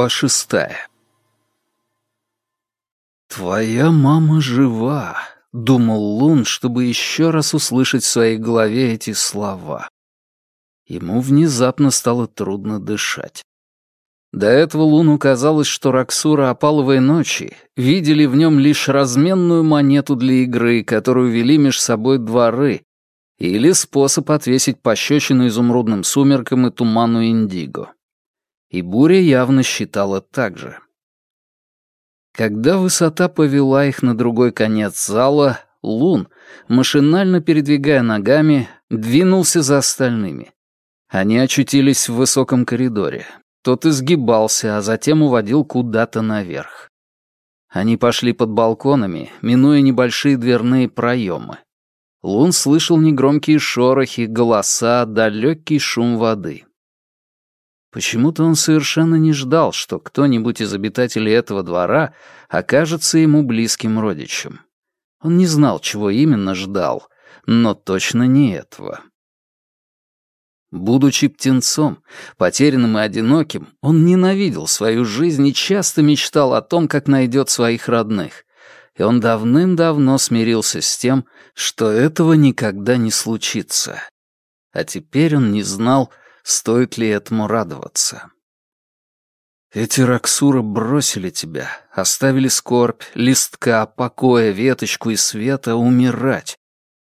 Глава шестая «Твоя мама жива», — думал Лун, чтобы еще раз услышать в своей голове эти слова. Ему внезапно стало трудно дышать. До этого Луну казалось, что Раксура Опаловой ночи видели в нем лишь разменную монету для игры, которую вели меж собой дворы, или способ отвесить пощечину изумрудным сумеркам и туману Индиго. И Буря явно считала так же. Когда высота повела их на другой конец зала, Лун, машинально передвигая ногами, двинулся за остальными. Они очутились в высоком коридоре. Тот изгибался, а затем уводил куда-то наверх. Они пошли под балконами, минуя небольшие дверные проемы. Лун слышал негромкие шорохи, голоса, далекий шум воды. Почему-то он совершенно не ждал, что кто-нибудь из обитателей этого двора окажется ему близким родичем. Он не знал, чего именно ждал, но точно не этого. Будучи птенцом, потерянным и одиноким, он ненавидел свою жизнь и часто мечтал о том, как найдет своих родных. И он давным-давно смирился с тем, что этого никогда не случится. А теперь он не знал, стоит ли этому радоваться. Эти Раксуры бросили тебя, оставили скорбь, листка, покоя, веточку и света умирать.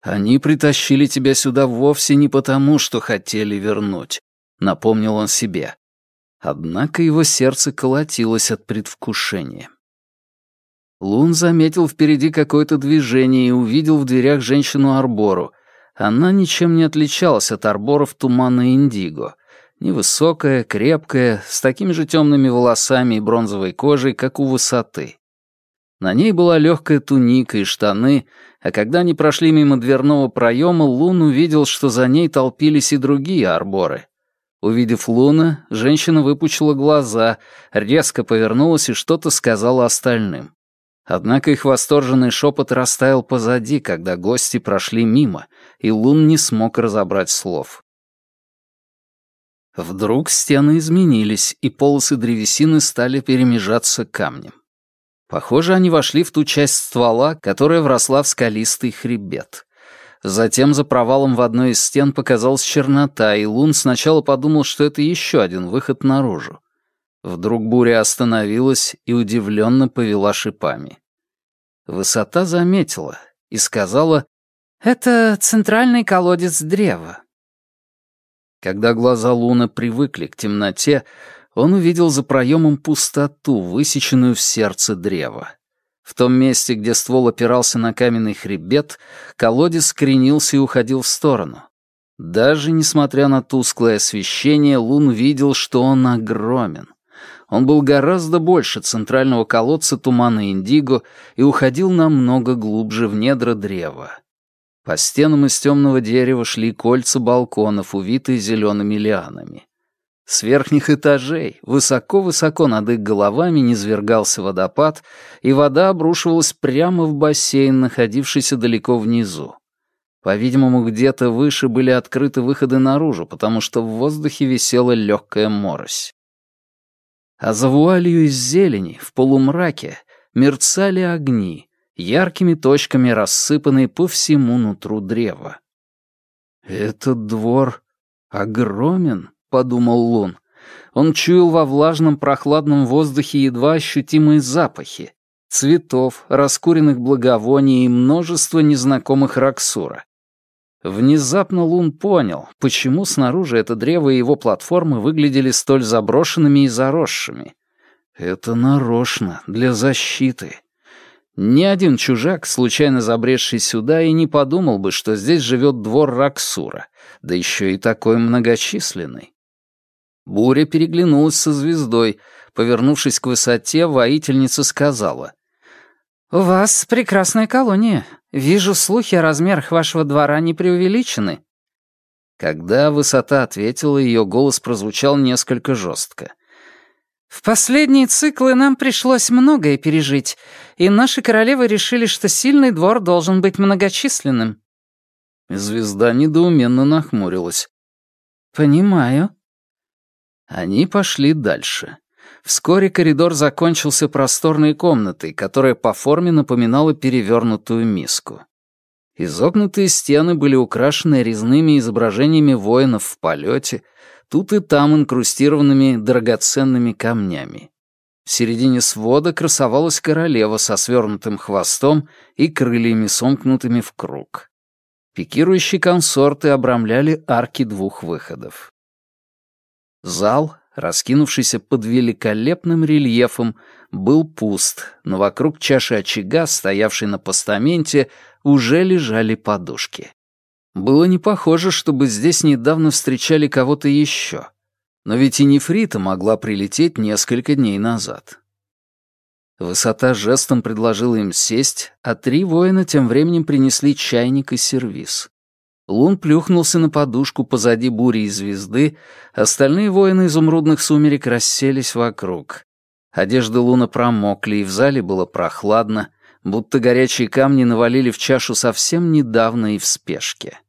Они притащили тебя сюда вовсе не потому, что хотели вернуть, напомнил он себе. Однако его сердце колотилось от предвкушения. Лун заметил впереди какое-то движение и увидел в дверях женщину-арбору, она ничем не отличалась от арборов тумана Индиго. Невысокая, крепкая, с такими же темными волосами и бронзовой кожей, как у высоты. На ней была легкая туника и штаны, а когда они прошли мимо дверного проема, Лун увидел, что за ней толпились и другие арборы. Увидев Луна, женщина выпучила глаза, резко повернулась и что-то сказала остальным. Однако их восторженный шепот растаял позади, когда гости прошли мимо, и Лун не смог разобрать слов. Вдруг стены изменились, и полосы древесины стали перемежаться камнем. Похоже, они вошли в ту часть ствола, которая вросла в скалистый хребет. Затем за провалом в одной из стен показалась чернота, и Лун сначала подумал, что это еще один выход наружу. Вдруг буря остановилась и удивленно повела шипами. Высота заметила и сказала «Это центральный колодец древа». Когда глаза Луна привыкли к темноте, он увидел за проемом пустоту, высеченную в сердце древа. В том месте, где ствол опирался на каменный хребет, колодец скренился и уходил в сторону. Даже несмотря на тусклое освещение, Лун видел, что он огромен. Он был гораздо больше центрального колодца тумана Индиго и уходил намного глубже в недра древа. По стенам из темного дерева шли кольца балконов, увитые зелеными лианами. С верхних этажей, высоко-высоко над их головами, низвергался водопад, и вода обрушивалась прямо в бассейн, находившийся далеко внизу. По-видимому, где-то выше были открыты выходы наружу, потому что в воздухе висела легкая морось а за вуалью из зелени, в полумраке, мерцали огни, яркими точками рассыпанные по всему нутру древа. «Этот двор огромен», — подумал Лун. Он чуял во влажном прохладном воздухе едва ощутимые запахи — цветов, раскуренных благовоний и множество незнакомых раксура. Внезапно Лун понял, почему снаружи это древо и его платформы выглядели столь заброшенными и заросшими. Это нарочно, для защиты. Ни один чужак, случайно забредший сюда, и не подумал бы, что здесь живет двор Раксура, да еще и такой многочисленный. Буря переглянулась со звездой. Повернувшись к высоте, воительница сказала — «У вас прекрасная колония. Вижу, слухи о размерах вашего двора не преувеличены». Когда высота ответила, ее голос прозвучал несколько жестко. «В последние циклы нам пришлось многое пережить, и наши королевы решили, что сильный двор должен быть многочисленным». Звезда недоуменно нахмурилась. «Понимаю». Они пошли дальше. Вскоре коридор закончился просторной комнатой, которая по форме напоминала перевернутую миску. Изогнутые стены были украшены резными изображениями воинов в полете, тут и там инкрустированными драгоценными камнями. В середине свода красовалась королева со свернутым хвостом и крыльями, сомкнутыми в круг. Пикирующие консорты обрамляли арки двух выходов. Зал, раскинувшийся под великолепным рельефом, был пуст, но вокруг чаши очага, стоявшей на постаменте, уже лежали подушки. Было не похоже, чтобы здесь недавно встречали кого-то еще. Но ведь и нефрита могла прилететь несколько дней назад. Высота жестом предложила им сесть, а три воина тем временем принесли чайник и сервиз. Лун плюхнулся на подушку позади бури и звезды, остальные воины изумрудных сумерек расселись вокруг. Одежды Луна промокли, и в зале было прохладно, будто горячие камни навалили в чашу совсем недавно и в спешке.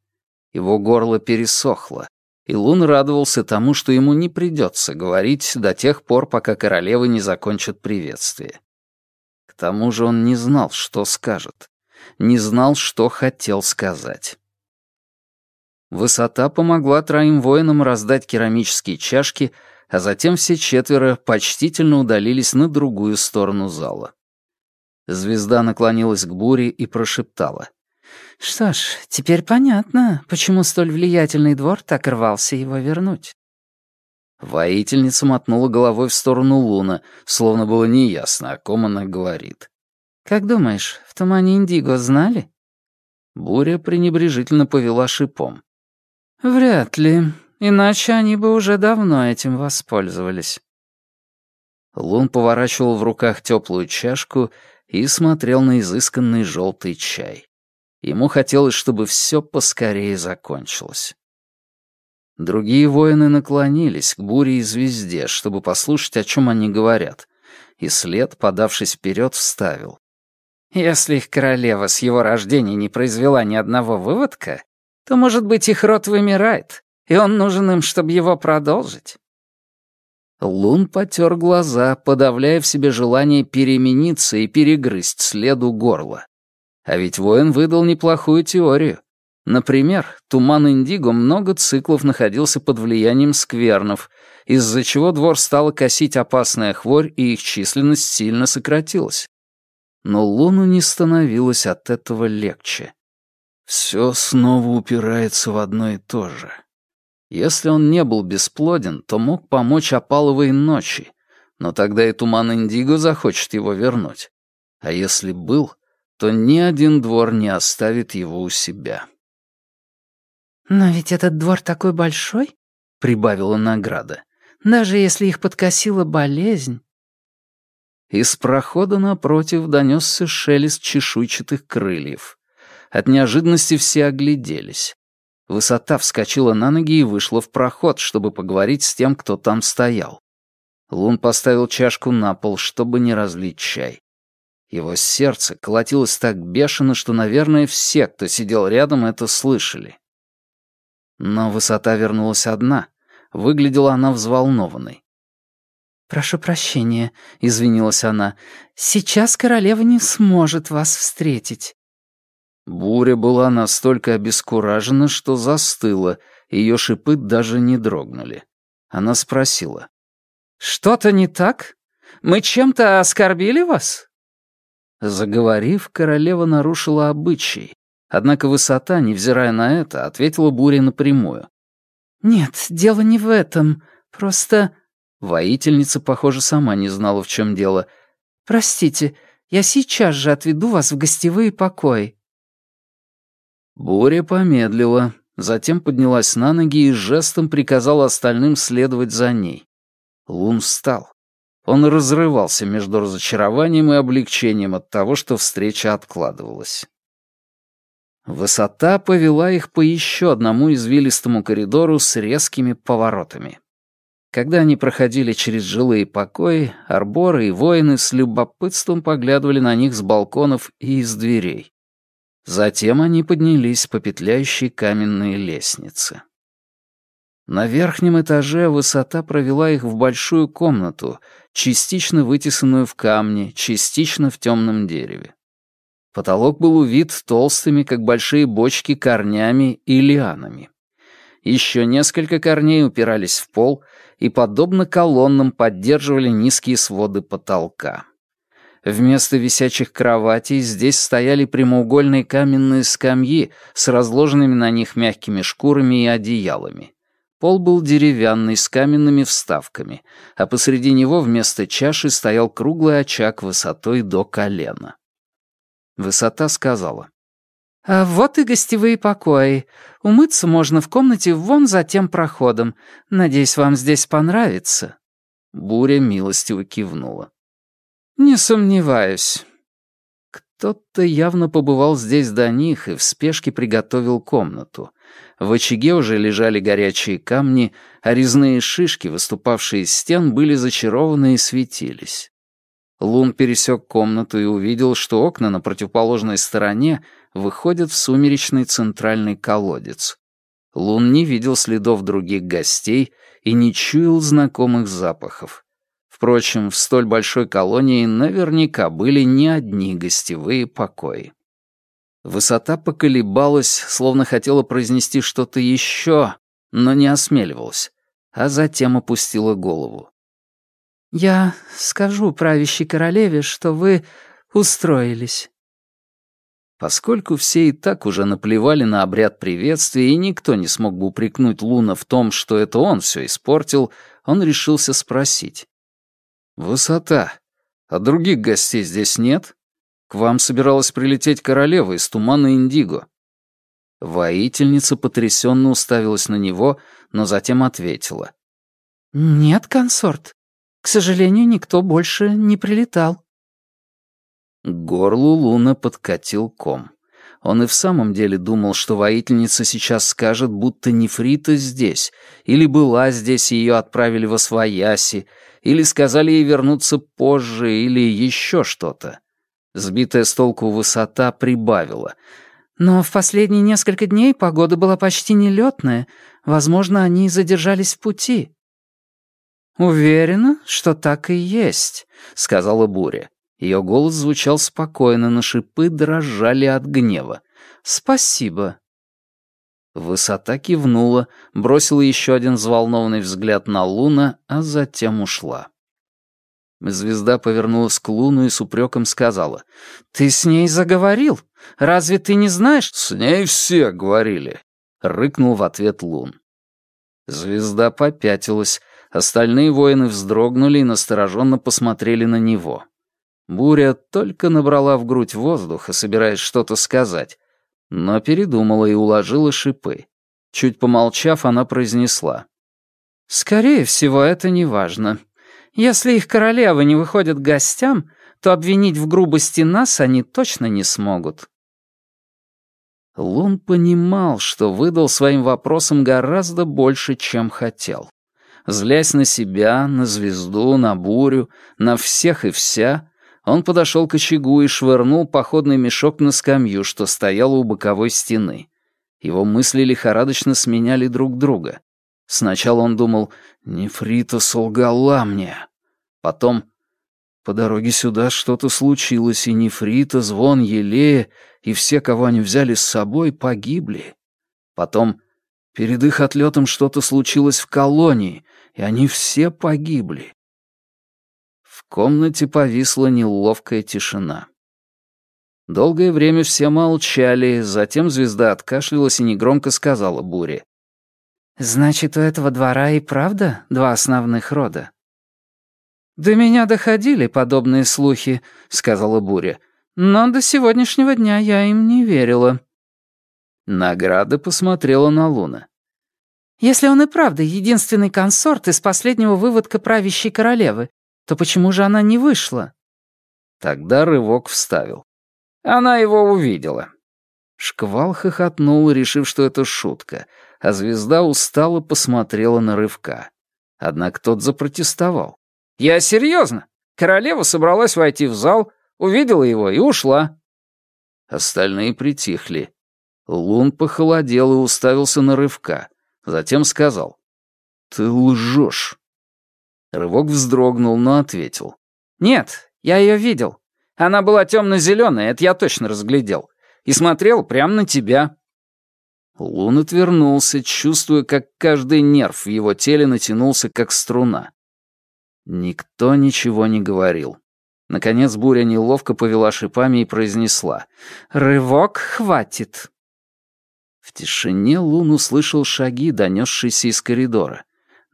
Его горло пересохло, и Лун радовался тому, что ему не придется говорить до тех пор, пока королевы не закончат приветствие. К тому же он не знал, что скажет, не знал, что хотел сказать. Высота помогла троим воинам раздать керамические чашки, а затем все четверо почтительно удалились на другую сторону зала. Звезда наклонилась к буре и прошептала. «Что ж, теперь понятно, почему столь влиятельный двор так рвался его вернуть». Воительница мотнула головой в сторону Луна, словно было неясно, о ком она говорит. «Как думаешь, в тумане Индиго знали?» Буря пренебрежительно повела шипом. «Вряд ли. Иначе они бы уже давно этим воспользовались». Лун поворачивал в руках теплую чашку и смотрел на изысканный желтый чай. Ему хотелось, чтобы все поскорее закончилось. Другие воины наклонились к буре и звезде, чтобы послушать, о чем они говорят, и след, подавшись вперед, вставил. «Если их королева с его рождения не произвела ни одного выводка, то, может быть, их род вымирает, и он нужен им, чтобы его продолжить». Лун потер глаза, подавляя в себе желание перемениться и перегрызть следу горла. А ведь воин выдал неплохую теорию. Например, туман Индиго много циклов находился под влиянием сквернов, из-за чего двор стала косить опасная хворь, и их численность сильно сократилась. Но Луну не становилось от этого легче. Все снова упирается в одно и то же. Если он не был бесплоден, то мог помочь опаловой ночи, но тогда и туман Индиго захочет его вернуть. А если был, то ни один двор не оставит его у себя. «Но ведь этот двор такой большой», — прибавила награда, «даже если их подкосила болезнь». Из прохода напротив донесся шелест чешуйчатых крыльев. От неожиданности все огляделись. Высота вскочила на ноги и вышла в проход, чтобы поговорить с тем, кто там стоял. Лун поставил чашку на пол, чтобы не разлить чай. Его сердце колотилось так бешено, что, наверное, все, кто сидел рядом, это слышали. Но высота вернулась одна. Выглядела она взволнованной. «Прошу прощения», — извинилась она. «Сейчас королева не сможет вас встретить. Буря была настолько обескуражена, что застыла, ее шипы даже не дрогнули. Она спросила. «Что-то не так? Мы чем-то оскорбили вас?» Заговорив, королева нарушила обычай. Однако высота, невзирая на это, ответила Буре напрямую. «Нет, дело не в этом. Просто...» Воительница, похоже, сама не знала, в чем дело. «Простите, я сейчас же отведу вас в гостевые покои». Буря помедлила, затем поднялась на ноги и жестом приказала остальным следовать за ней. Лун встал. Он разрывался между разочарованием и облегчением от того, что встреча откладывалась. Высота повела их по еще одному извилистому коридору с резкими поворотами. Когда они проходили через жилые покои, арборы и воины с любопытством поглядывали на них с балконов и из дверей. Затем они поднялись по петляющей каменной лестнице. На верхнем этаже высота провела их в большую комнату, частично вытесанную в камне, частично в темном дереве. Потолок был увит толстыми, как большие бочки, корнями и лианами. Еще несколько корней упирались в пол и, подобно колоннам, поддерживали низкие своды потолка. Вместо висячих кроватей здесь стояли прямоугольные каменные скамьи с разложенными на них мягкими шкурами и одеялами. Пол был деревянный, с каменными вставками, а посреди него вместо чаши стоял круглый очаг высотой до колена. Высота сказала. «А вот и гостевые покои. Умыться можно в комнате вон за тем проходом. Надеюсь, вам здесь понравится». Буря милостиво кивнула. «Не сомневаюсь. Кто-то явно побывал здесь до них и в спешке приготовил комнату. В очаге уже лежали горячие камни, а резные шишки, выступавшие из стен, были зачарованы и светились. Лун пересек комнату и увидел, что окна на противоположной стороне выходят в сумеречный центральный колодец. Лун не видел следов других гостей и не чуял знакомых запахов. Впрочем, в столь большой колонии наверняка были не одни гостевые покои. Высота поколебалась, словно хотела произнести что-то еще, но не осмеливалась, а затем опустила голову. «Я скажу правящей королеве, что вы устроились». Поскольку все и так уже наплевали на обряд приветствия, и никто не смог бы упрекнуть Луна в том, что это он все испортил, он решился спросить. «Высота. А других гостей здесь нет? К вам собиралась прилететь королева из тумана Индиго». Воительница потрясенно уставилась на него, но затем ответила. «Нет, консорт. К сожалению, никто больше не прилетал». К горлу Луна подкатил ком. Он и в самом деле думал, что воительница сейчас скажет, будто нефрита здесь, или была здесь, и ее отправили во свояси, или сказали ей вернуться позже, или еще что-то. Сбитая с толку высота прибавила. Но в последние несколько дней погода была почти нелетная. Возможно, они задержались в пути. «Уверена, что так и есть», — сказала Буря. Ее голос звучал спокойно, но шипы дрожали от гнева. «Спасибо». Высота кивнула, бросила еще один взволнованный взгляд на Луна, а затем ушла. Звезда повернулась к Луну и с упреком сказала. «Ты с ней заговорил? Разве ты не знаешь?» «С ней все говорили», — рыкнул в ответ Лун. Звезда попятилась, остальные воины вздрогнули и настороженно посмотрели на него. Буря только набрала в грудь воздуха, собираясь что-то сказать, но передумала и уложила шипы. Чуть помолчав, она произнесла. «Скорее всего, это не важно. Если их королевы не выходят к гостям, то обвинить в грубости нас они точно не смогут». Лун понимал, что выдал своим вопросам гораздо больше, чем хотел. Злясь на себя, на звезду, на бурю, на всех и вся, он подошел к очагу и швырнул походный мешок на скамью, что стояла у боковой стены. Его мысли лихорадочно сменяли друг друга. Сначала он думал «Нефрита солгала мне». Потом «По дороге сюда что-то случилось, и Нефрита, Звон, Елея и все, кого они взяли с собой, погибли». Потом «Перед их отлетом что-то случилось в колонии, и они все погибли» комнате повисла неловкая тишина. Долгое время все молчали, затем звезда откашлялась и негромко сказала Буре. «Значит, у этого двора и правда два основных рода?» «До меня доходили подобные слухи», — сказала Буря. «Но до сегодняшнего дня я им не верила». Награда посмотрела на Луна. «Если он и правда единственный консорт из последнего выводка правящей королевы, то почему же она не вышла?» Тогда рывок вставил. Она его увидела. Шквал хохотнул, решив, что это шутка, а звезда устало посмотрела на рывка. Однако тот запротестовал. «Я серьезно. Королева собралась войти в зал, увидела его и ушла». Остальные притихли. Лун похолодел и уставился на рывка. Затем сказал. Ты лжешь. Рывок вздрогнул, но ответил. «Нет, я ее видел. Она была темно-зеленая, это я точно разглядел. И смотрел прямо на тебя». Лун отвернулся, чувствуя, как каждый нерв в его теле натянулся, как струна. Никто ничего не говорил. Наконец буря неловко повела шипами и произнесла. «Рывок хватит». В тишине Лун услышал шаги, донесшиеся из коридора.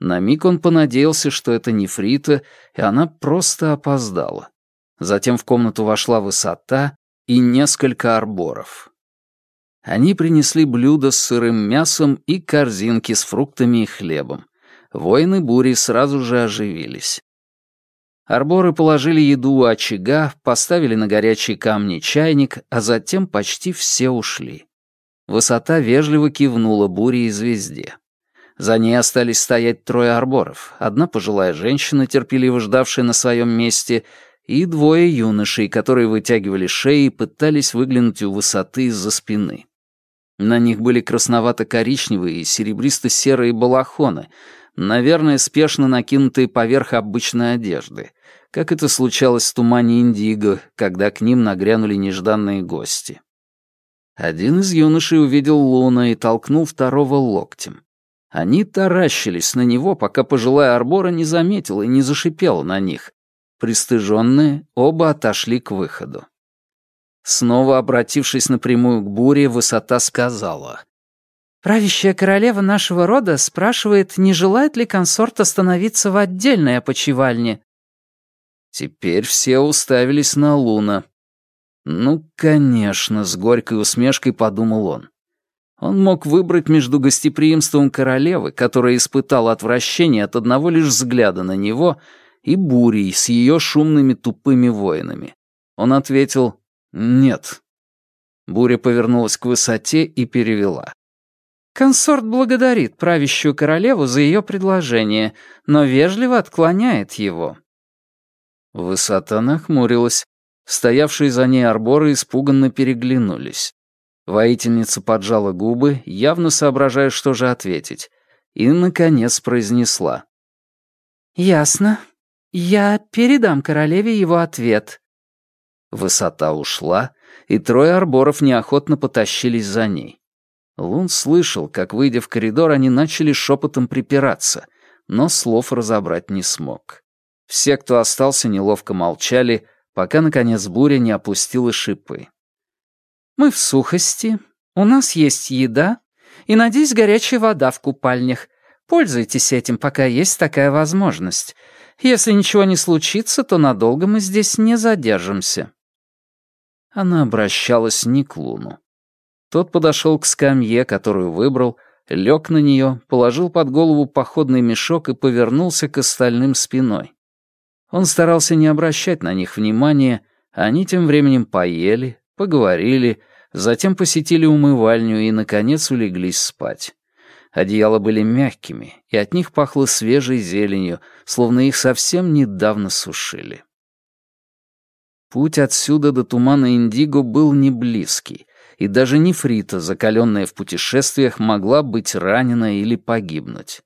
На миг он понадеялся, что это не Фрита, и она просто опоздала. Затем в комнату вошла высота и несколько арборов. Они принесли блюдо с сырым мясом и корзинки с фруктами и хлебом. Воины бури сразу же оживились. Арборы положили еду у очага, поставили на горячие камни чайник, а затем почти все ушли. Высота вежливо кивнула буре и звезде. За ней остались стоять трое арборов, одна пожилая женщина, терпеливо ждавшая на своем месте, и двое юношей, которые вытягивали шеи и пытались выглянуть у высоты из-за спины. На них были красновато-коричневые и серебристо-серые балахоны, наверное, спешно накинутые поверх обычной одежды, как это случалось в тумане Индиго, когда к ним нагрянули нежданные гости. Один из юношей увидел Луна и толкнул второго локтем. Они таращились на него, пока пожилая Арбора не заметила и не зашипела на них. Пристыженные, оба отошли к выходу. Снова обратившись напрямую к буре, высота сказала. «Правящая королева нашего рода спрашивает, не желает ли консорт остановиться в отдельной опочивальне?» Теперь все уставились на Луна. «Ну, конечно», — с горькой усмешкой подумал он. Он мог выбрать между гостеприимством королевы, которая испытала отвращение от одного лишь взгляда на него, и бурей с ее шумными тупыми воинами. Он ответил «Нет». Буря повернулась к высоте и перевела. «Консорт благодарит правящую королеву за ее предложение, но вежливо отклоняет его». Высота нахмурилась. Стоявшие за ней арборы испуганно переглянулись. Воительница поджала губы, явно соображая, что же ответить, и, наконец, произнесла. «Ясно. Я передам королеве его ответ. Высота ушла, и трое арборов неохотно потащились за ней. Лун слышал, как, выйдя в коридор, они начали шепотом припираться, но слов разобрать не смог. Все, кто остался, неловко молчали, пока, наконец, буря не опустила шипы. «Мы в сухости, у нас есть еда и, надеюсь, горячая вода в купальнях. Пользуйтесь этим, пока есть такая возможность. Если ничего не случится, то надолго мы здесь не задержимся». Она обращалась не к Луну. Тот подошел к скамье, которую выбрал, лег на нее, положил под голову походный мешок и повернулся к остальным спиной. Он старался не обращать на них внимания, они тем временем поели, поговорили, затем посетили умывальню и, наконец, улеглись спать. Одеяла были мягкими, и от них пахло свежей зеленью, словно их совсем недавно сушили. Путь отсюда до тумана Индиго был не близкий, и даже нефрита, закаленная в путешествиях, могла быть ранена или погибнуть.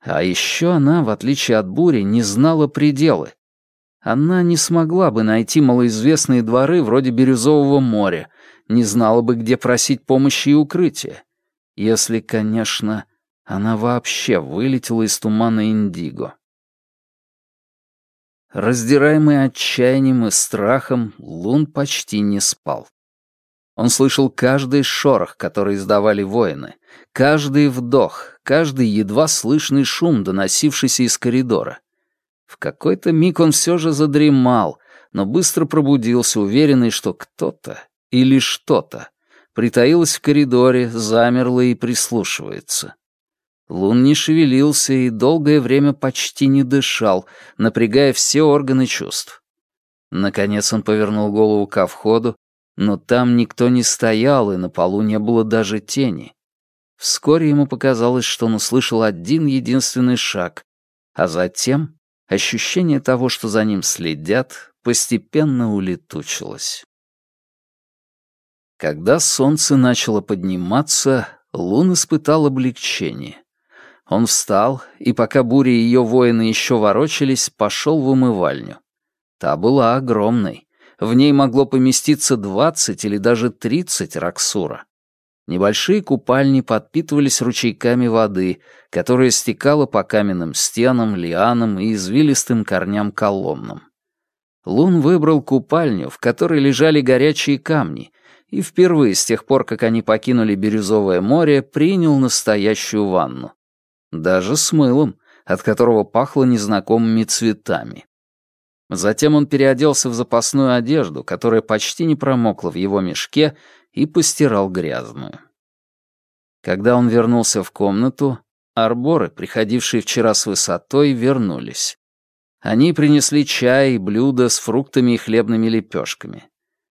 А еще она, в отличие от бури, не знала пределы. Она не смогла бы найти малоизвестные дворы вроде Бирюзового моря, не знала бы, где просить помощи и укрытия. Если, конечно, она вообще вылетела из тумана Индиго. Раздираемый отчаянием и страхом, Лун почти не спал. Он слышал каждый шорох, который издавали воины, каждый вдох, каждый едва слышный шум, доносившийся из коридора. В какой-то миг он все же задремал, но быстро пробудился, уверенный, что кто-то или что-то притаилось в коридоре, замерло и прислушивается. Лун не шевелился и долгое время почти не дышал, напрягая все органы чувств. Наконец он повернул голову ко входу, но там никто не стоял, и на полу не было даже тени. Вскоре ему показалось, что он услышал один единственный шаг, а затем ощущение того, что за ним следят, постепенно улетучилось. Когда солнце начало подниматься, Лун испытал облегчение. Он встал, и пока Буря и ее воины еще ворочались, пошел в умывальню. Та была огромной. В ней могло поместиться двадцать или даже тридцать раксура. Небольшие купальни подпитывались ручейками воды, которая стекала по каменным стенам, лианам и извилистым корням колоннам. Лун выбрал купальню, в которой лежали горячие камни, и впервые с тех пор, как они покинули Бирюзовое море, принял настоящую ванну. Даже с мылом, от которого пахло незнакомыми цветами. Затем он переоделся в запасную одежду, которая почти не промокла в его мешке, и постирал грязную. Когда он вернулся в комнату, арборы, приходившие вчера с высотой, вернулись. Они принесли чай и блюда с фруктами и хлебными лепешками.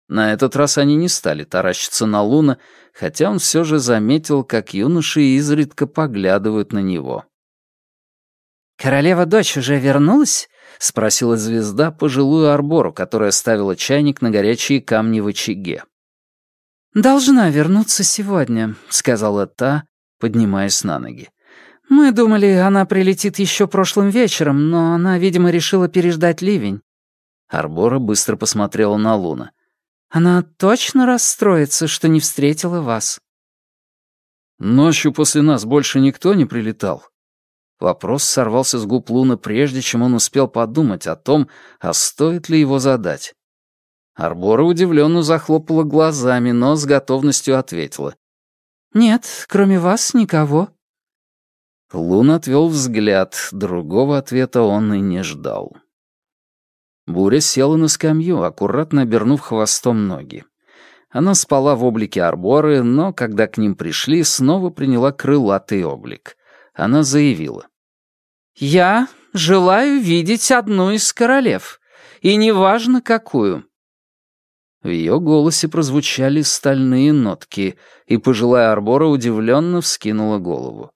На этот раз они не стали таращиться на Луна, хотя он все же заметил, как юноши изредка поглядывают на него. «Королева-дочь уже вернулась?» — спросила звезда пожилую арбору, которая ставила чайник на горячие камни в очаге. «Должна вернуться сегодня», — сказала та, поднимаясь на ноги. «Мы думали, она прилетит еще прошлым вечером, но она, видимо, решила переждать ливень». Арбора быстро посмотрела на Луна. «Она точно расстроится, что не встретила вас?» «Ночью после нас больше никто не прилетал?» Вопрос сорвался с губ Луна, прежде чем он успел подумать о том, а стоит ли его задать. Арбора удивленно захлопала глазами, но с готовностью ответила. «Нет, кроме вас никого». Лун отвел взгляд, другого ответа он и не ждал. Буря села на скамью, аккуратно обернув хвостом ноги. Она спала в облике арборы, но, когда к ним пришли, снова приняла крылатый облик. Она заявила. «Я желаю видеть одну из королев, и неважно какую. В ее голосе прозвучали стальные нотки, и пожилая Арбора удивленно вскинула голову.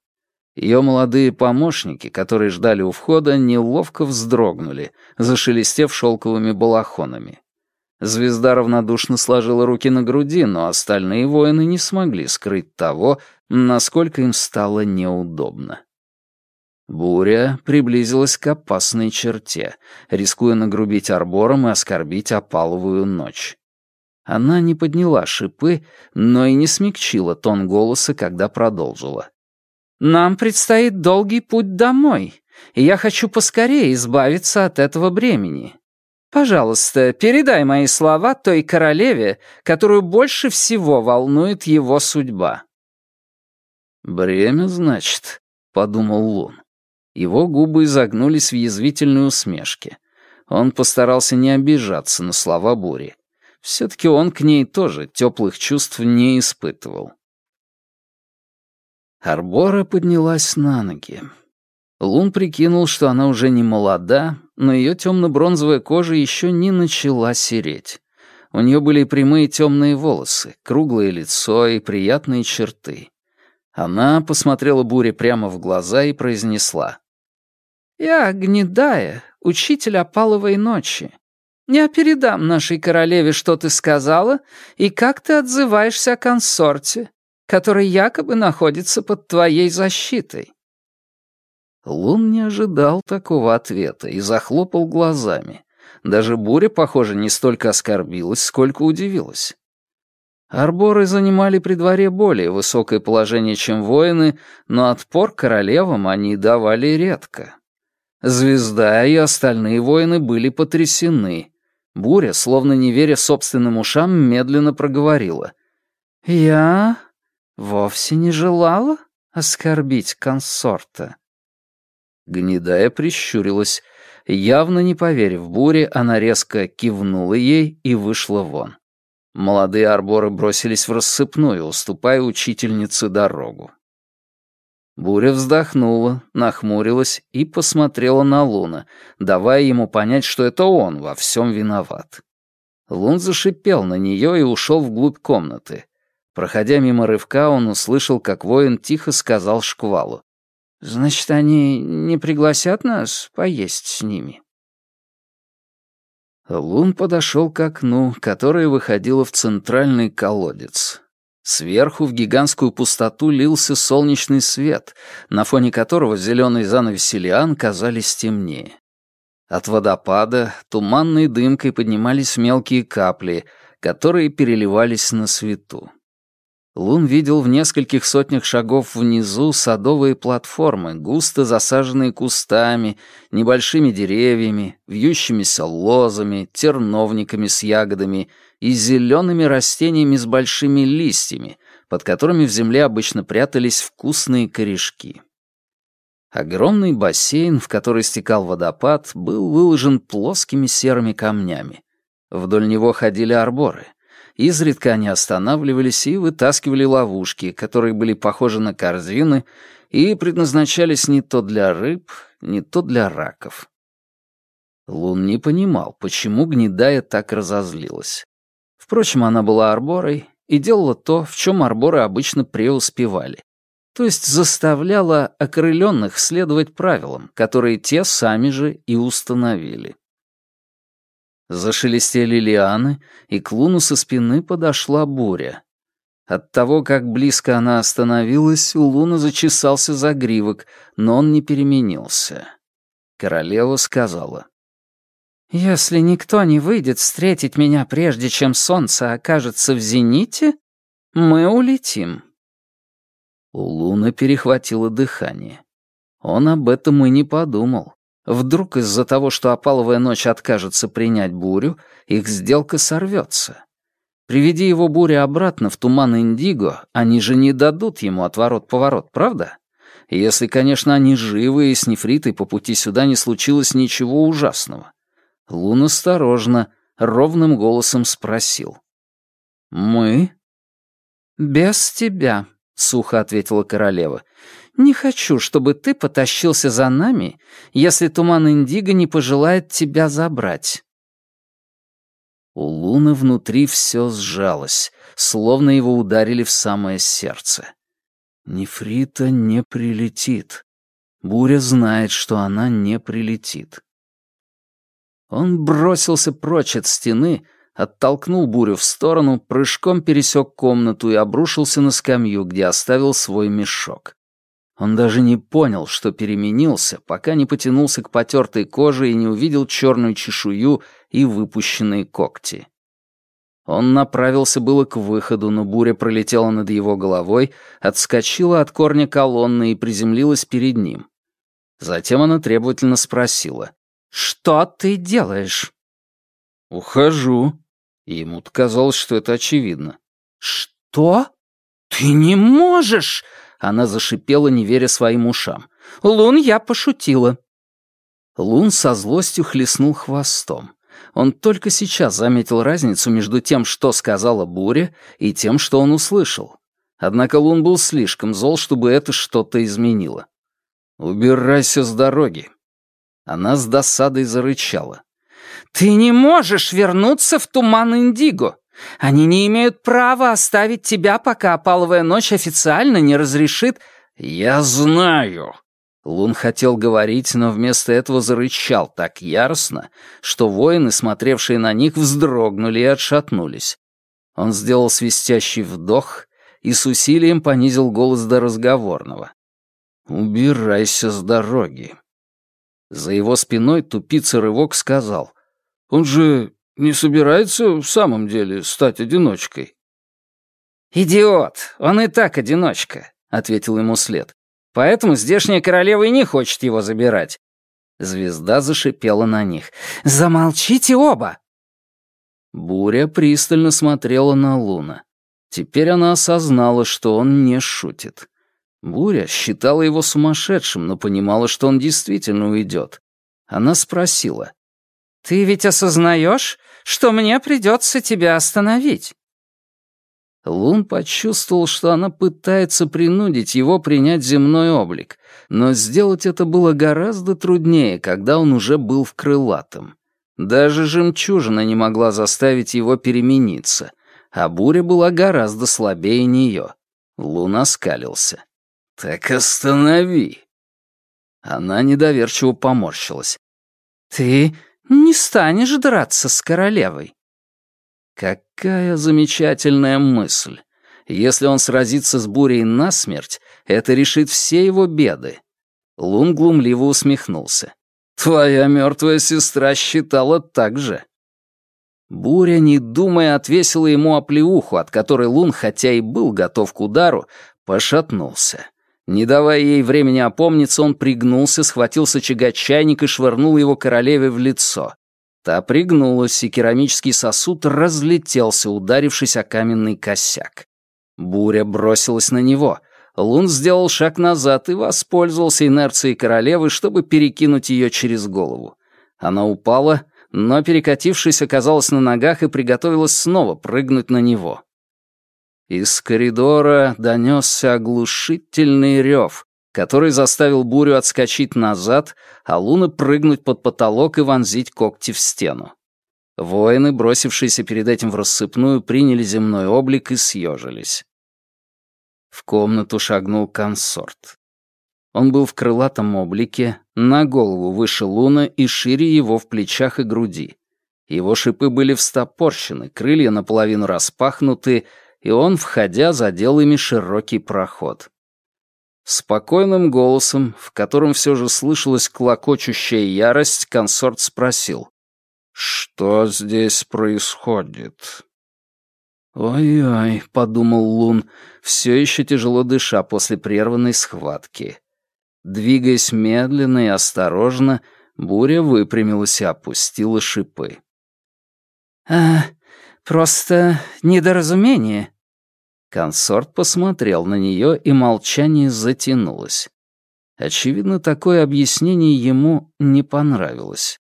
Ее молодые помощники, которые ждали у входа, неловко вздрогнули, зашелестев шелковыми балахонами. Звезда равнодушно сложила руки на груди, но остальные воины не смогли скрыть того, насколько им стало неудобно. Буря приблизилась к опасной черте, рискуя нагрубить арбором и оскорбить опаловую ночь. Она не подняла шипы, но и не смягчила тон голоса, когда продолжила. «Нам предстоит долгий путь домой, и я хочу поскорее избавиться от этого бремени. Пожалуйста, передай мои слова той королеве, которую больше всего волнует его судьба». «Бремя, значит», — подумал Лун. Его губы изогнулись в язвительной усмешке. Он постарался не обижаться на слова Бури. Все-таки он к ней тоже теплых чувств не испытывал. Арбора поднялась на ноги. Лун прикинул, что она уже не молода, но ее темно-бронзовая кожа еще не начала сереть. У нее были прямые темные волосы, круглое лицо и приятные черты. Она посмотрела Буре прямо в глаза и произнесла. «Я гнедая, учитель опаловой ночи. Я передам нашей королеве, что ты сказала, и как ты отзываешься о консорте, который якобы находится под твоей защитой». Лун не ожидал такого ответа и захлопал глазами. Даже буря, похоже, не столько оскорбилась, сколько удивилась. Арборы занимали при дворе более высокое положение, чем воины, но отпор королевам они давали редко. Звезда и остальные воины были потрясены, Буря, словно не веря собственным ушам, медленно проговорила. «Я вовсе не желала оскорбить консорта». Гнедая прищурилась. Явно не поверив буре, она резко кивнула ей и вышла вон. Молодые арборы бросились в рассыпную, уступая учительнице дорогу. Буря вздохнула, нахмурилась и посмотрела на Луна, давая ему понять, что это он во всем виноват. Лун зашипел на нее и ушел вглубь комнаты. Проходя мимо рывка, он услышал, как воин тихо сказал шквалу. «Значит, они не пригласят нас поесть с ними?» Лун подошел к окну, которое выходило в центральный колодец. Сверху в гигантскую пустоту лился солнечный свет, на фоне которого зеленые занавеси лиан казались темнее. От водопада туманной дымкой поднимались мелкие капли, которые переливались на свету. Лун видел в нескольких сотнях шагов внизу садовые платформы, густо засаженные кустами, небольшими деревьями, вьющимися лозами, терновниками с ягодами и зелеными растениями с большими листьями, под которыми в земле обычно прятались вкусные корешки. Огромный бассейн, в который стекал водопад, был выложен плоскими серыми камнями. Вдоль него ходили арборы — Изредка они останавливались и вытаскивали ловушки, которые были похожи на корзины и предназначались не то для рыб, не то для раков. Лун не понимал, почему гнедая так разозлилась. Впрочем, она была арборой и делала то, в чем арборы обычно преуспевали. То есть заставляла окрыленных следовать правилам, которые те сами же и установили. Зашелестели лианы, и к луну со спины подошла буря. От того, как близко она остановилась, у луна зачесался загривок, но он не переменился. Королева сказала. «Если никто не выйдет встретить меня, прежде чем солнце окажется в зените, мы улетим». У Луна перехватило дыхание. Он об этом и не подумал. Вдруг из-за того, что опаловая ночь откажется принять бурю, их сделка сорвется. Приведи его буря обратно в туман Индиго, они же не дадут ему отворот-поворот, правда? Если, конечно, они живы и с нефритой по пути сюда не случилось ничего ужасного. Лун осторожно, ровным голосом спросил. «Мы?» «Без тебя», — сухо ответила королева. Не хочу, чтобы ты потащился за нами, если туман Индиго не пожелает тебя забрать». У Луны внутри все сжалось, словно его ударили в самое сердце. Нефрита не прилетит. Буря знает, что она не прилетит. Он бросился прочь от стены, оттолкнул бурю в сторону, прыжком пересек комнату и обрушился на скамью, где оставил свой мешок. Он даже не понял, что переменился, пока не потянулся к потертой коже и не увидел черную чешую и выпущенные когти. Он направился было к выходу, но буря пролетела над его головой, отскочила от корня колонны и приземлилась перед ним. Затем она требовательно спросила. «Что ты делаешь?» «Ухожу». ему казалось, что это очевидно. «Что? Ты не можешь!» Она зашипела, не веря своим ушам. «Лун, я пошутила». Лун со злостью хлестнул хвостом. Он только сейчас заметил разницу между тем, что сказала Буря, и тем, что он услышал. Однако Лун был слишком зол, чтобы это что-то изменило. «Убирайся с дороги». Она с досадой зарычала. «Ты не можешь вернуться в туман Индиго. Они не имеют права оставить тебя, пока опаловая ночь официально не разрешит...» «Я знаю!» Лун хотел говорить, но вместо этого зарычал так яростно, что воины, смотревшие на них, вздрогнули и отшатнулись. Он сделал свистящий вдох и с усилием понизил голос до разговорного. «Убирайся с дороги». За его спиной тупица рывок сказал. «Он же не собирается в самом деле стать одиночкой?» «Идиот! Он и так одиночка», — ответил ему след. «Поэтому здешняя королева и не хочет его забирать». Звезда зашипела на них. «Замолчите оба!» Буря пристально смотрела на Луна. Теперь она осознала, что он не шутит. Буря считала его сумасшедшим, но понимала, что он действительно уйдет. Она спросила. «Ты ведь осознаешь, что мне придется тебя остановить». Лун почувствовал, что она пытается принудить его принять земной облик, но сделать это было гораздо труднее, когда он уже был в крылатом. Даже жемчужина не могла заставить его перемениться, а буря была гораздо слабее нее. Лун оскалился. «Так останови!» Она недоверчиво поморщилась. «Ты не станешь драться с королевой». Какая замечательная мысль. Если он сразится с бурей насмерть, это решит все его беды. Лун глумливо усмехнулся. «Твоя мертвая сестра считала так же». Буря, не думая, отвесила ему оплеуху, от которой Лун, хотя и был готов к удару, пошатнулся. Не давая ей времени опомниться, он пригнулся, схватил с очага чайник и швырнул его королеве в лицо. Та пригнулась, и керамический сосуд разлетелся, ударившись о каменный косяк. Буря бросилась на него. Лун сделал шаг назад и воспользовался инерцией королевы, чтобы перекинуть ее через голову. Она упала, но, перекатившись, оказалась на ногах и приготовилась снова прыгнуть на него. Из коридора донесся оглушительный рев, который заставил бурю отскочить назад, а Луна прыгнуть под потолок и вонзить когти в стену. Воины, бросившиеся перед этим в рассыпную, приняли земной облик и съежились. В комнату шагнул консорт. Он был в крылатом облике, на голову выше луна и шире его в плечах и груди. Его шипы были встопорщены, крылья наполовину распахнуты, и он, входя, задел ими широкий проход. Спокойным голосом, в котором все же слышалась клокочущая ярость, консорт спросил. «Что здесь происходит?» «Ой-ой», — подумал Лун, все еще тяжело дыша после прерванной схватки. Двигаясь медленно и осторожно, буря выпрямилась и опустила шипы. «А, просто недоразумение». Консорт посмотрел на нее, и молчание затянулось. Очевидно, такое объяснение ему не понравилось.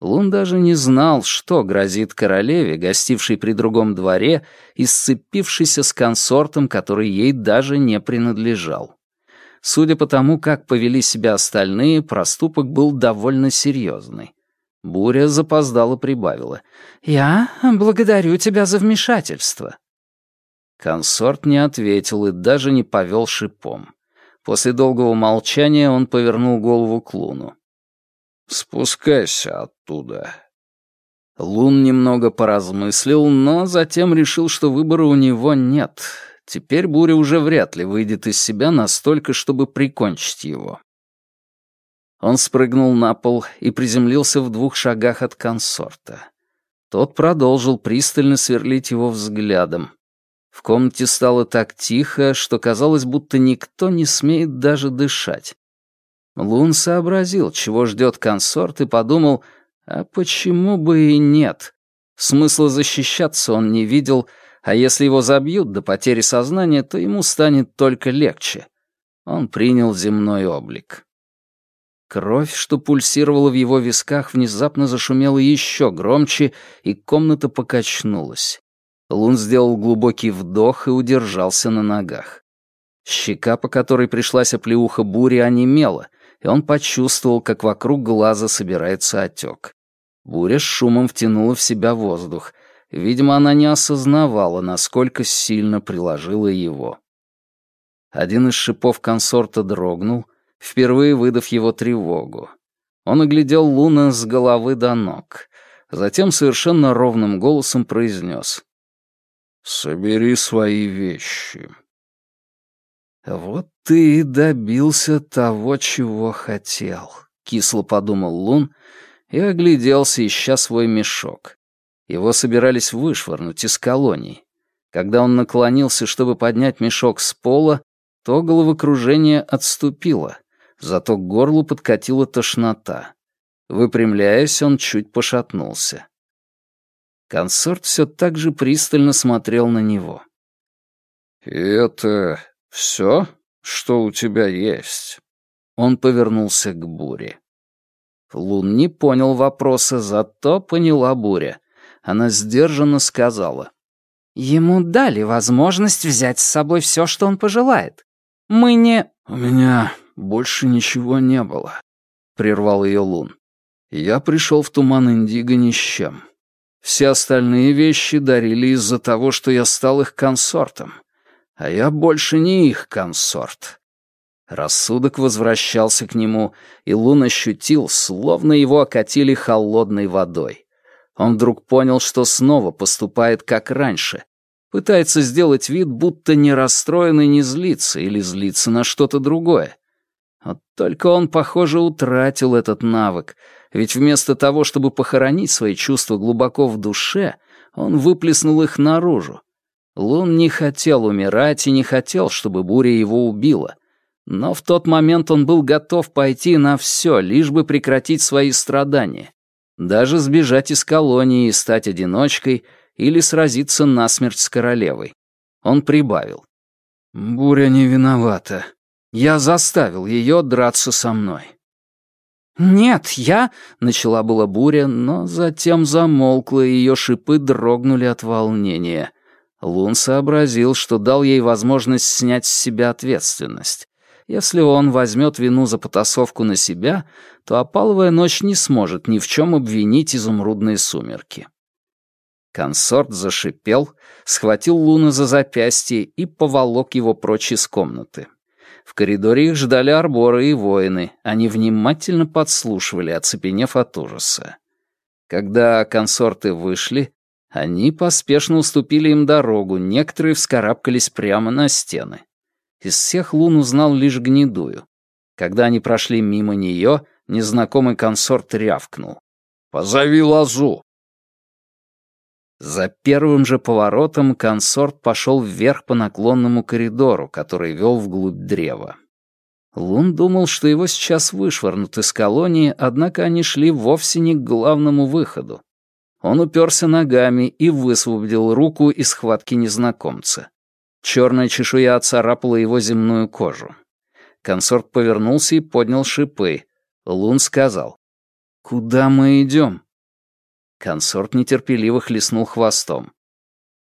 Лун даже не знал, что грозит королеве, гостившей при другом дворе и сцепившейся с консортом, который ей даже не принадлежал. Судя по тому, как повели себя остальные, проступок был довольно серьезный. Буря запоздала прибавила. «Я благодарю тебя за вмешательство». Консорт не ответил и даже не повел шипом. После долгого молчания он повернул голову к Луну. «Спускайся оттуда». Лун немного поразмыслил, но затем решил, что выбора у него нет. Теперь буря уже вряд ли выйдет из себя настолько, чтобы прикончить его. Он спрыгнул на пол и приземлился в двух шагах от консорта. Тот продолжил пристально сверлить его взглядом. В комнате стало так тихо, что казалось, будто никто не смеет даже дышать. Лун сообразил, чего ждет консорт, и подумал, а почему бы и нет? Смысла защищаться он не видел, а если его забьют до потери сознания, то ему станет только легче. Он принял земной облик. Кровь, что пульсировала в его висках, внезапно зашумела еще громче, и комната покачнулась. Лун сделал глубокий вдох и удержался на ногах. Щека, по которой пришлась оплеуха бури, онемела, и он почувствовал, как вокруг глаза собирается отек. Буря с шумом втянула в себя воздух. Видимо, она не осознавала, насколько сильно приложила его. Один из шипов консорта дрогнул, впервые выдав его тревогу. Он оглядел Луна с головы до ног. Затем совершенно ровным голосом произнес. «Собери свои вещи». «Вот ты и добился того, чего хотел», — кисло подумал Лун и огляделся, ища свой мешок. Его собирались вышвырнуть из колоний. Когда он наклонился, чтобы поднять мешок с пола, то головокружение отступило, зато к горлу подкатила тошнота. Выпрямляясь, он чуть пошатнулся. Консорт все так же пристально смотрел на него. это все, что у тебя есть?» Он повернулся к буре. Лун не понял вопроса, зато поняла буря она сдержанно сказала. «Ему дали возможность взять с собой все, что он пожелает. Мы не...» «У меня больше ничего не было», — прервал ее Лун. «Я пришел в туман Индиго ни с чем. Все остальные вещи дарили из-за того, что я стал их консортом. А я больше не их консорт». Рассудок возвращался к нему, и Лун ощутил, словно его окатили холодной водой. Он вдруг понял, что снова поступает как раньше. Пытается сделать вид, будто не расстроен и не злится, или злится на что-то другое. Вот только он, похоже, утратил этот навык, ведь вместо того, чтобы похоронить свои чувства глубоко в душе, он выплеснул их наружу. Лун не хотел умирать и не хотел, чтобы буря его убила. Но в тот момент он был готов пойти на все, лишь бы прекратить свои страдания. Даже сбежать из колонии и стать одиночкой или сразиться насмерть с королевой. Он прибавил. «Буря не виновата. Я заставил ее драться со мной». «Нет, я...» — начала была буря, но затем замолкла, и ее шипы дрогнули от волнения. Лун сообразил, что дал ей возможность снять с себя ответственность. Если он возьмет вину за потасовку на себя, то опаловая ночь не сможет ни в чем обвинить изумрудные сумерки. Консорт зашипел, схватил Луна за запястье и поволок его прочь из комнаты. В коридоре их ждали арборы и воины, они внимательно подслушивали, оцепенев от ужаса. Когда консорты вышли, они поспешно уступили им дорогу, некоторые вскарабкались прямо на стены. Из всех Лун узнал лишь гнедую. Когда они прошли мимо нее, незнакомый консорт рявкнул. «Позови Лазу!» За первым же поворотом консорт пошел вверх по наклонному коридору, который вел вглубь древа. Лун думал, что его сейчас вышвырнут из колонии, однако они шли вовсе не к главному выходу. Он уперся ногами и высвободил руку из схватки незнакомца. Черная чешуя оцарапала его земную кожу. Консорт повернулся и поднял шипы. Лун сказал, «Куда мы идем?» Консорт нетерпеливо хлестнул хвостом.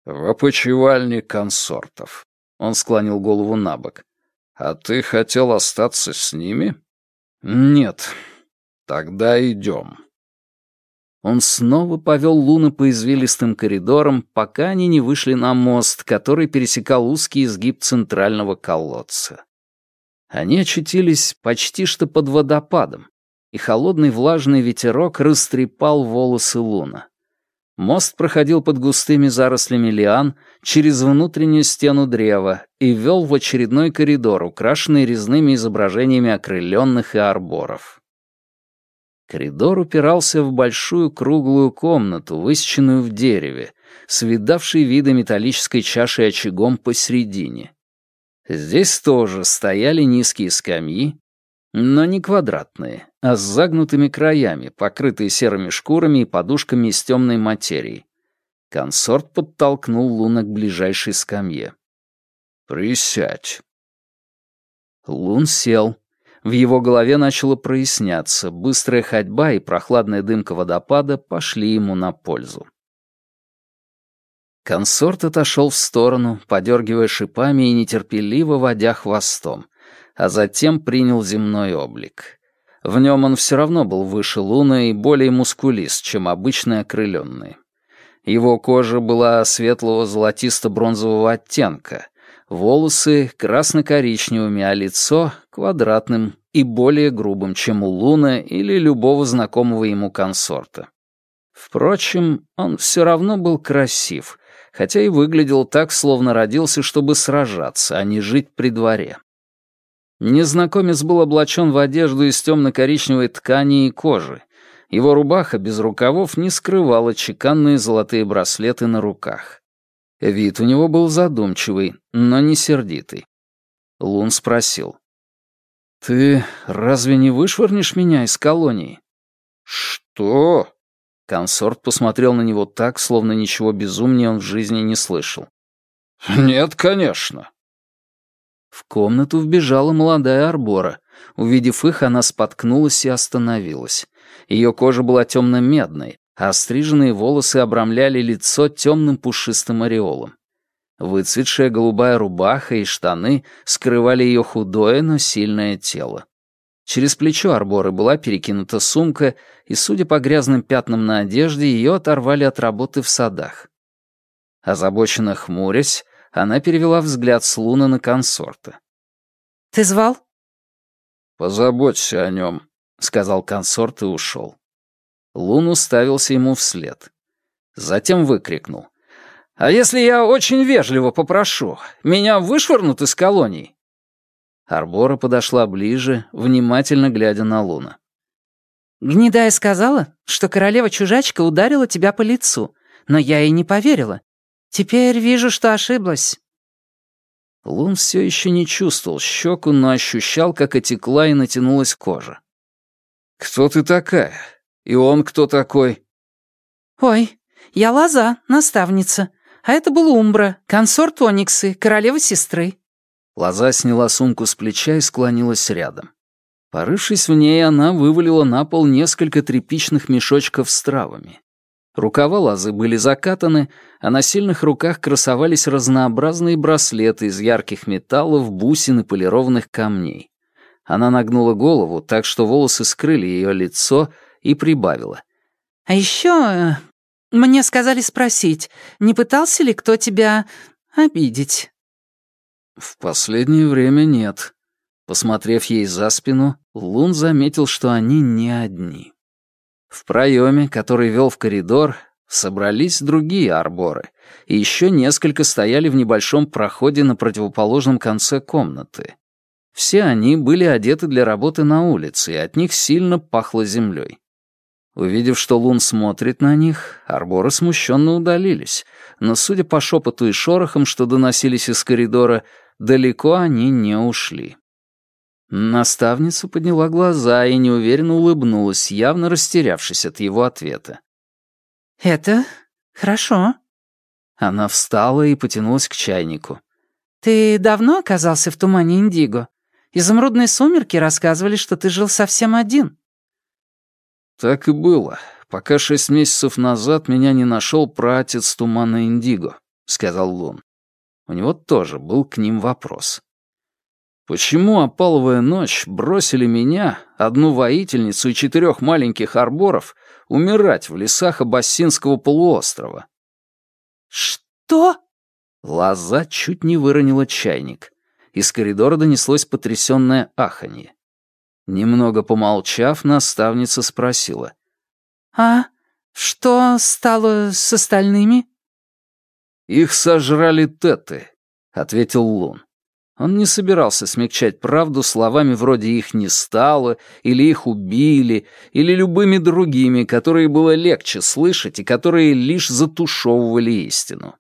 «В опочивальне консортов». Он склонил голову на бок. «А ты хотел остаться с ними?» «Нет. Тогда идем». Он снова повел Луна по извилистым коридорам, пока они не вышли на мост, который пересекал узкий изгиб центрального колодца. Они очутились почти что под водопадом, и холодный влажный ветерок растрепал волосы Луна. Мост проходил под густыми зарослями лиан через внутреннюю стену древа и вел в очередной коридор, украшенный резными изображениями окрыленных и арборов. Коридор упирался в большую круглую комнату, высеченную в дереве, с видавшей виды металлической чашей очагом посередине. Здесь тоже стояли низкие скамьи, но не квадратные, а с загнутыми краями, покрытые серыми шкурами и подушками из темной материи. Консорт подтолкнул Луна к ближайшей скамье. «Присядь». Лун сел. В его голове начало проясняться, быстрая ходьба и прохладная дымка водопада пошли ему на пользу. Консорт отошел в сторону, подергивая шипами и нетерпеливо водя хвостом, а затем принял земной облик. В нем он все равно был выше луны и более мускулист, чем обычный окрыленный. Его кожа была светлого золотисто-бронзового оттенка, волосы красно-коричневыми, а лицо — квадратным и более грубым, чем у Луны или любого знакомого ему консорта. Впрочем, он все равно был красив, хотя и выглядел так, словно родился, чтобы сражаться, а не жить при дворе. Незнакомец был облачен в одежду из темно-коричневой ткани и кожи. Его рубаха без рукавов не скрывала чеканные золотые браслеты на руках. Вид у него был задумчивый, но не сердитый. Лун спросил. «Ты разве не вышвырнешь меня из колонии?» «Что?» Консорт посмотрел на него так, словно ничего безумнее он в жизни не слышал. «Нет, конечно. В комнату вбежала молодая Арбора. Увидев их, она споткнулась и остановилась. Ее кожа была темно-медной, а стриженные волосы обрамляли лицо темным пушистым ореолом. Выцветшая голубая рубаха и штаны скрывали ее худое, но сильное тело. Через плечо Арборы была перекинута сумка, и, судя по грязным пятнам на одежде, ее оторвали от работы в садах. Озабоченно хмурясь, она перевела взгляд с Луна на консорта. «Ты звал?» «Позаботься о нем», — сказал консорт и ушел. Лун уставился ему вслед. Затем выкрикнул. А если я очень вежливо попрошу, меня вышвырнут из колонии?» Арбора подошла ближе, внимательно глядя на Луна. «Гнедая сказала, что королева-чужачка ударила тебя по лицу, но я ей не поверила. Теперь вижу, что ошиблась». Лун все еще не чувствовал щеку, но ощущал, как отекла и натянулась кожа. «Кто ты такая? И он кто такой?» «Ой, я Лоза, наставница. А это был Умбра, консорт Ониксы, королева сестры». Лоза сняла сумку с плеча и склонилась рядом. Порывшись в ней, она вывалила на пол несколько тряпичных мешочков с травами. Рукава лозы были закатаны, а на сильных руках красовались разнообразные браслеты из ярких металлов, бусин и полированных камней. Она нагнула голову так, что волосы скрыли ее лицо, и прибавила. «А еще э, мне сказали спросить, не пытался ли кто тебя обидеть?» «В последнее время нет». Посмотрев ей за спину, Лун заметил, что они не одни. В проеме, который вел в коридор, собрались другие арборы, и еще несколько стояли в небольшом проходе на противоположном конце комнаты. Все они были одеты для работы на улице, и от них сильно пахло землей. Увидев, что Лун смотрит на них, арборы смущенно удалились, но, судя по шепоту и шорохам, что доносились из коридора, далеко они не ушли. Наставница подняла глаза и неуверенно улыбнулась, явно растерявшись от его ответа. «Это хорошо». Она встала и потянулась к чайнику. «Ты давно оказался в тумане Индиго? Изумрудные сумерки рассказывали, что ты жил совсем один». «Так и было, пока шесть месяцев назад меня не нашел праотец тумана Индиго», — сказал Лун. У него тоже был к ним вопрос. «Почему опаловая ночь бросили меня, одну воительницу и четырех маленьких арборов, умирать в лесах Абассинского полуострова?» «Что?» Лоза чуть не выронила чайник. Из коридора донеслось потрясённое аханье. Немного помолчав, наставница спросила. «А что стало с остальными?» «Их сожрали теты», — ответил Лун. Он не собирался смягчать правду словами вроде «их не стало» или «их убили» или любыми другими, которые было легче слышать и которые лишь затушевывали истину.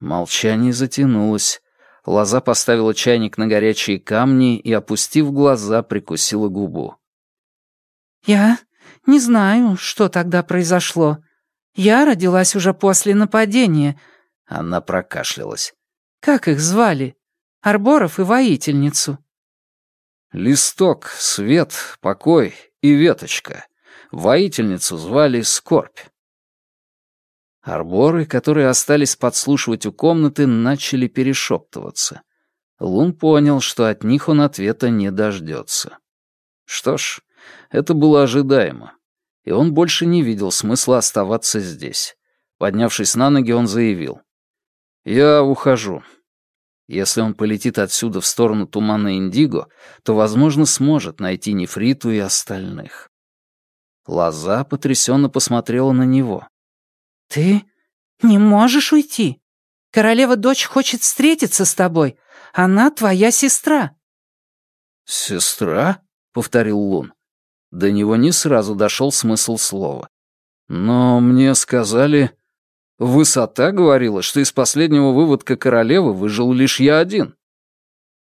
Молчание затянулось. Лоза поставила чайник на горячие камни и, опустив глаза, прикусила губу. «Я не знаю, что тогда произошло. Я родилась уже после нападения». Она прокашлялась. «Как их звали? Арборов и воительницу?» «Листок, свет, покой и веточка. Воительницу звали Скорбь. Арборы, которые остались подслушивать у комнаты, начали перешептываться. Лун понял, что от них он ответа не дождется. Что ж, это было ожидаемо, и он больше не видел смысла оставаться здесь. Поднявшись на ноги, он заявил. «Я ухожу. Если он полетит отсюда в сторону тумана Индиго, то, возможно, сможет найти Нефриту и остальных». Лоза потрясенно посмотрела на него. «Ты не можешь уйти. Королева-дочь хочет встретиться с тобой. Она твоя сестра». «Сестра?» — повторил Лун. До него не сразу дошел смысл слова. «Но мне сказали...» «Высота говорила, что из последнего выводка королевы выжил лишь я один».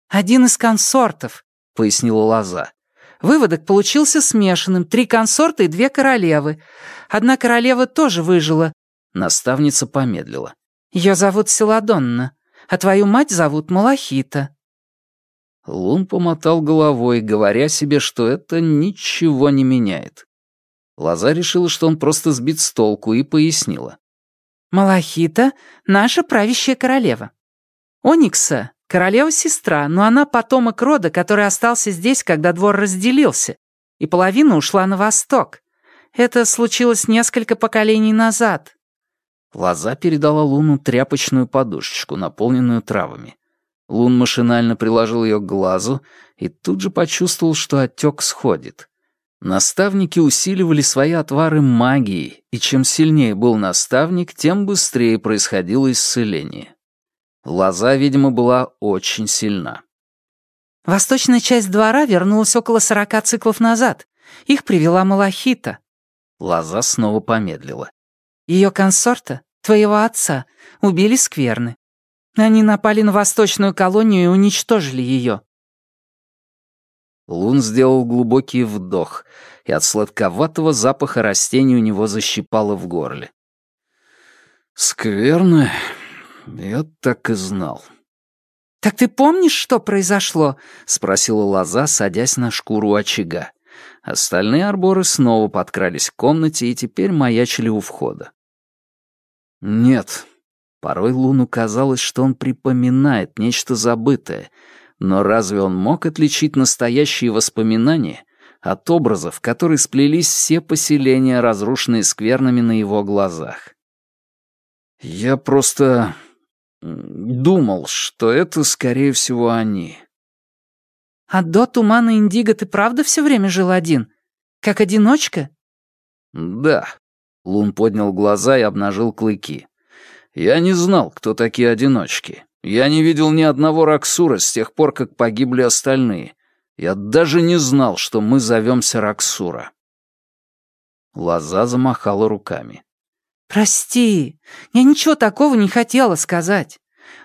«Один из консортов», — пояснила Лоза. «Выводок получился смешанным. Три консорта и две королевы. Одна королева тоже выжила, Наставница помедлила. «Ее зовут Селадонна, а твою мать зовут Малахита». Лун помотал головой, говоря себе, что это ничего не меняет. Лоза решила, что он просто сбит с толку, и пояснила. «Малахита — наша правящая королева. Оникса — королева-сестра, но она потомок рода, который остался здесь, когда двор разделился, и половина ушла на восток. Это случилось несколько поколений назад. Лоза передала Луну тряпочную подушечку, наполненную травами. Лун машинально приложил ее к глазу и тут же почувствовал, что отек сходит. Наставники усиливали свои отвары магией, и чем сильнее был наставник, тем быстрее происходило исцеление. Лоза, видимо, была очень сильна. «Восточная часть двора вернулась около сорока циклов назад. Их привела Малахита». Лоза снова помедлила. Ее консорта, твоего отца, убили скверны. Они напали на восточную колонию и уничтожили ее. Лун сделал глубокий вдох, и от сладковатого запаха растений у него защипало в горле. «Скверно? Я так и знал». «Так ты помнишь, что произошло?» — спросила Лоза, садясь на шкуру очага. Остальные арборы снова подкрались в комнате и теперь маячили у входа. «Нет». Порой Луну казалось, что он припоминает нечто забытое, но разве он мог отличить настоящие воспоминания от образов, в которые сплелись все поселения, разрушенные сквернами на его глазах? «Я просто думал, что это, скорее всего, они». «А до тумана Индиго ты правда все время жил один? Как одиночка?» «Да», Лун поднял глаза и обнажил клыки. «Я не знал, кто такие одиночки. Я не видел ни одного Раксура с тех пор, как погибли остальные. Я даже не знал, что мы зовемся Раксура». Лоза замахала руками. «Прости, я ничего такого не хотела сказать.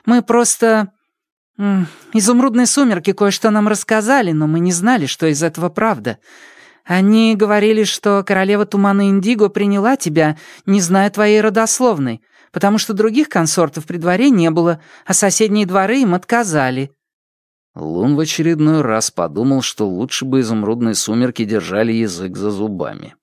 Мы просто... Изумрудные сумерки кое-что нам рассказали, но мы не знали, что из этого правда. Они говорили, что королева Тумана Индиго приняла тебя, не зная твоей родословной, потому что других консортов при дворе не было, а соседние дворы им отказали». Лун в очередной раз подумал, что лучше бы изумрудные сумерки держали язык за зубами.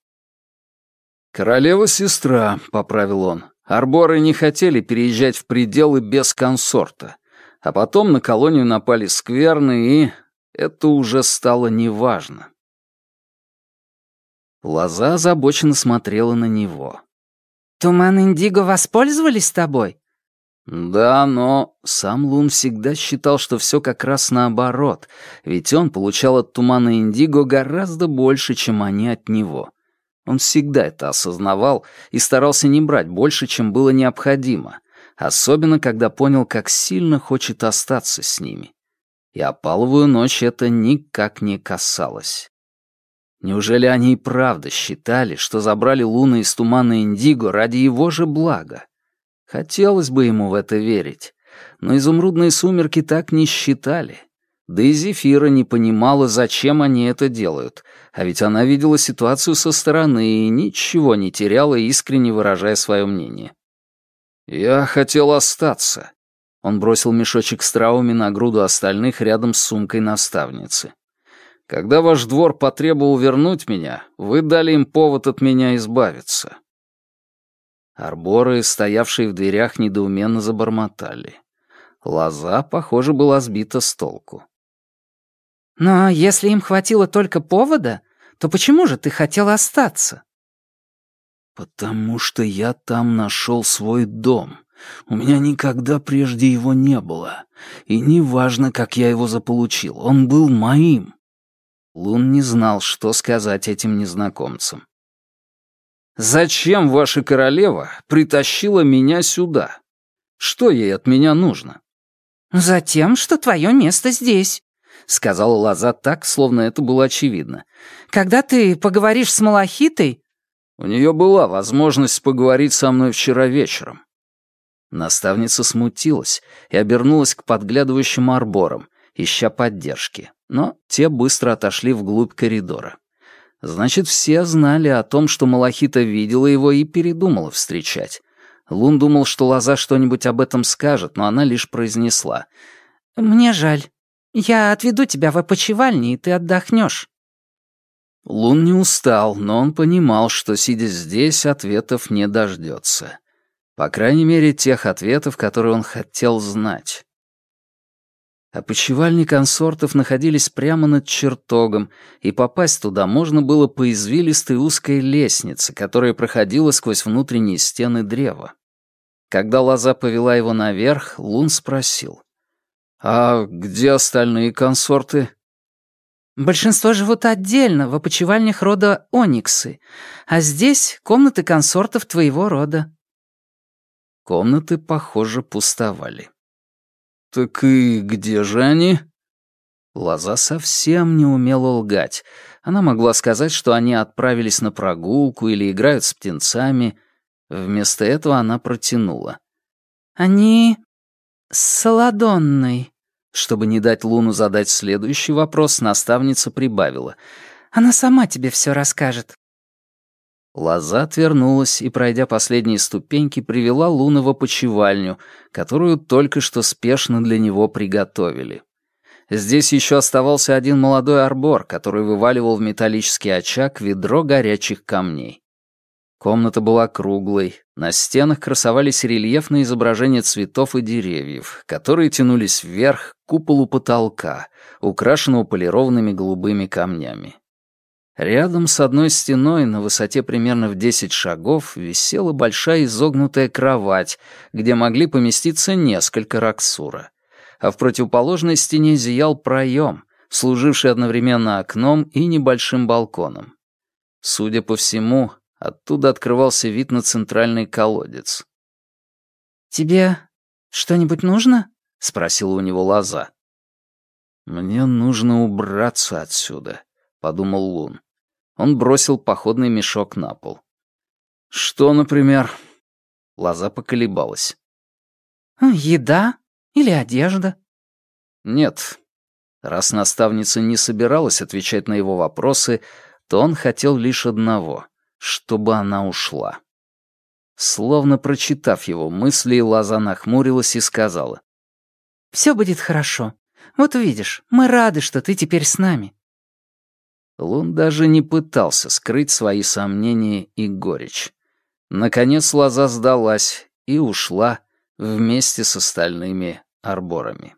«Королева-сестра», — поправил он. «Арборы не хотели переезжать в пределы без консорта. А потом на колонию напали скверны, и это уже стало неважно». Лоза озабоченно смотрела на него. «Туман Индиго воспользовались тобой?» «Да, но сам Лун всегда считал, что все как раз наоборот, ведь он получал от Тумана Индиго гораздо больше, чем они от него. Он всегда это осознавал и старался не брать больше, чем было необходимо, особенно когда понял, как сильно хочет остаться с ними. И опаловую ночь это никак не касалось. Неужели они и правда считали, что забрали Луна из тумана Индиго ради его же блага? Хотелось бы ему в это верить, но изумрудные сумерки так не считали. Да и Зефира не понимала, зачем они это делают, а ведь она видела ситуацию со стороны и ничего не теряла, искренне выражая свое мнение. «Я хотел остаться», — он бросил мешочек с травами на груду остальных рядом с сумкой наставницы. Когда ваш двор потребовал вернуть меня, вы дали им повод от меня избавиться». Арборы, стоявшие в дверях, недоуменно забормотали. Лоза, похоже, была сбита с толку. «Но если им хватило только повода, то почему же ты хотел остаться?» «Потому что я там нашел свой дом. У меня никогда прежде его не было. И неважно, как я его заполучил, он был моим. Лун не знал, что сказать этим незнакомцам. «Зачем ваша королева притащила меня сюда? Что ей от меня нужно?» «Затем, что твое место здесь», — сказала Лоза так, словно это было очевидно. «Когда ты поговоришь с Малахитой...» «У нее была возможность поговорить со мной вчера вечером». Наставница смутилась и обернулась к подглядывающим арборам, ища поддержки но те быстро отошли вглубь коридора. Значит, все знали о том, что Малахита видела его и передумала встречать. Лун думал, что Лоза что-нибудь об этом скажет, но она лишь произнесла. «Мне жаль. Я отведу тебя в опочивальни, и ты отдохнешь». Лун не устал, но он понимал, что, сидя здесь, ответов не дождется. По крайней мере, тех ответов, которые он хотел знать. Опочивальни консортов находились прямо над чертогом, и попасть туда можно было по извилистой узкой лестнице, которая проходила сквозь внутренние стены древа. Когда Лоза повела его наверх, Лун спросил. «А где остальные консорты?» Большинство живут отдельно, в опочивальнях рода Ониксы, а здесь комнаты консортов твоего рода». Комнаты, похоже, пустовали. «Так и где же они?» Лоза совсем не умела лгать. Она могла сказать, что они отправились на прогулку или играют с птенцами. Вместо этого она протянула. «Они Солодонной». Чтобы не дать Луну задать следующий вопрос, наставница прибавила. «Она сама тебе все расскажет». Лоза отвернулась и, пройдя последние ступеньки, привела Луна в опочивальню, которую только что спешно для него приготовили. Здесь еще оставался один молодой арбор, который вываливал в металлический очаг ведро горячих камней. Комната была круглой, на стенах красовались рельефные изображения цветов и деревьев, которые тянулись вверх к куполу потолка, украшенного полированными голубыми камнями. Рядом с одной стеной на высоте примерно в 10 шагов висела большая изогнутая кровать, где могли поместиться несколько раксура. А в противоположной стене зиял проем, служивший одновременно окном и небольшим балконом. Судя по всему, оттуда открывался вид на центральный колодец. «Тебе что-нибудь нужно?» — спросила у него Лоза. «Мне нужно убраться отсюда», — подумал Лун. Он бросил походный мешок на пол. «Что, например?» Лоза поколебалась. «Еда или одежда?» «Нет». Раз наставница не собиралась отвечать на его вопросы, то он хотел лишь одного — чтобы она ушла. Словно прочитав его мысли, Лоза нахмурилась и сказала. «Все будет хорошо. Вот увидишь, мы рады, что ты теперь с нами. Лун даже не пытался скрыть свои сомнения и горечь. Наконец лоза сдалась и ушла вместе с остальными арборами.